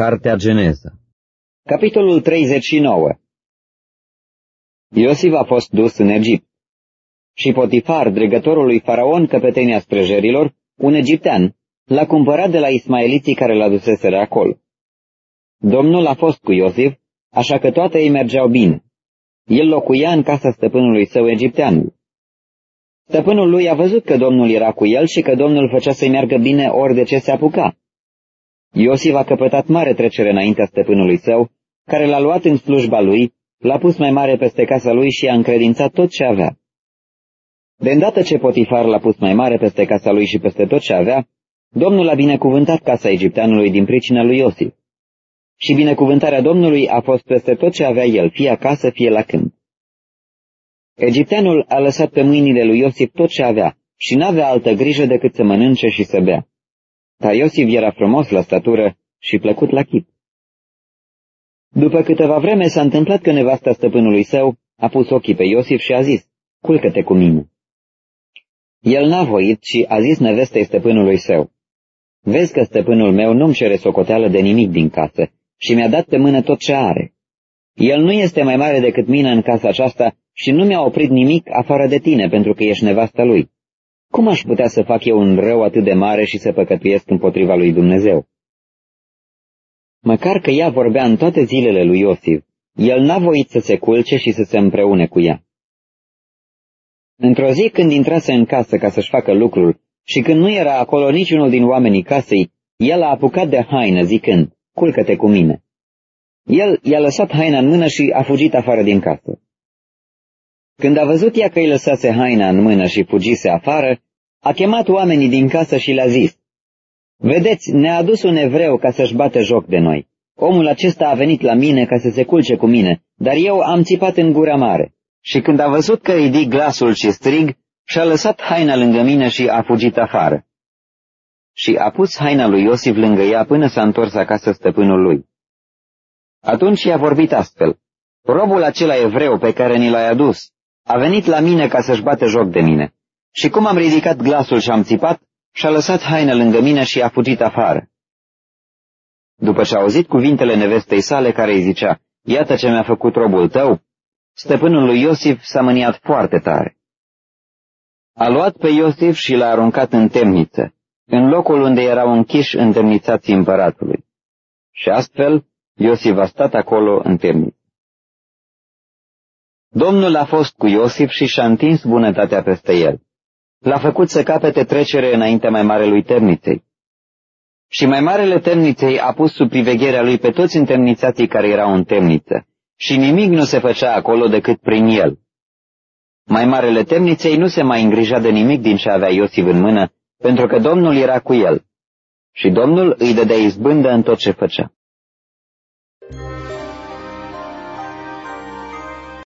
Cartea Geneza Capitolul 39 Iosif a fost dus în Egipt. Și Potifar, dregătorul lui Faraon, căpetenia străjerilor, un egiptean, l-a cumpărat de la ismaeliții care l-a duseseră acolo. Domnul a fost cu Iosif, așa că toate ei mergeau bine. El locuia în casa stăpânului său egipteanul. Stăpânul lui a văzut că Domnul era cu el și că Domnul făcea să-i meargă bine ori de ce se apuca. Iosif a căpătat mare trecere înaintea stăpânului său, care l-a luat în slujba lui, l-a pus mai mare peste casa lui și a încredințat tot ce avea. De îndată ce Potifar l-a pus mai mare peste casa lui și peste tot ce avea, Domnul a binecuvântat casa egipteanului din pricina lui Iosif. Și binecuvântarea Domnului a fost peste tot ce avea el, fie acasă, fie la câmp. Egipteanul a lăsat pe mâinile lui Iosif tot ce avea și n-avea altă grijă decât să mănânce și să bea. Dar Iosif era frumos la statură și plăcut la chip. După câteva vreme s-a întâmplat că nevasta stăpânului său a pus ochii pe Iosif și a zis, culcă-te cu mine. El n-a voit și a zis nevestei stăpânului său, Vezi că stăpânul meu nu-mi cere socoteală de nimic din casă și mi-a dat pe mână tot ce are. El nu este mai mare decât mine în casa aceasta și nu mi-a oprit nimic afară de tine pentru că ești nevasta lui. Cum aș putea să fac eu un rău atât de mare și să păcătuiesc împotriva lui Dumnezeu? Măcar că ea vorbea în toate zilele lui Iosif, el n-a voit să se culce și să se împreune cu ea. Într-o zi când intrase în casă ca să-și facă lucrul și când nu era acolo niciunul din oamenii casei, el a apucat de haină zicând, culcă-te cu mine. El i-a lăsat haina în mână și a fugit afară din casă. Când a văzut ea că îi lăsase haina în mână și fugise afară, a chemat oamenii din casă și le-a zis, Vedeți, ne-a adus un evreu ca să-și bată joc de noi. Omul acesta a venit la mine ca să se culce cu mine, dar eu am țipat în gura mare. Și când a văzut că ridic glasul și strig, și-a lăsat haina lângă mine și a fugit afară. Și a pus haina lui Iosif lângă ea până s-a întors acasă stăpânul lui. Atunci i-a vorbit astfel, robul acela evreu pe care ni l-ai adus a venit la mine ca să-și bată joc de mine. Și cum am ridicat glasul și am țipat, și-a lăsat haina lângă mine și a fugit afară. După ce a auzit cuvintele nevestei sale care îi zicea, Iată ce mi-a făcut robul tău, stăpânul lui Iosif s-a mâniat foarte tare. A luat pe Iosif și l-a aruncat în temniță, în locul unde erau închiși întemnițații împăratului. Și astfel, Iosif a stat acolo în temniță. Domnul a fost cu Iosif și și-a întins bunătatea peste el. L-a făcut să capete trecere înaintea mai marelui temniței. Și mai marele temniței a pus sub privegherea lui pe toți întemnițații care erau în temniță, și nimic nu se făcea acolo decât prin el. Mai marele temniței nu se mai îngrija de nimic din ce avea Iosif în mână, pentru că Domnul era cu el. Și Domnul îi dădea izbândă în tot ce făcea.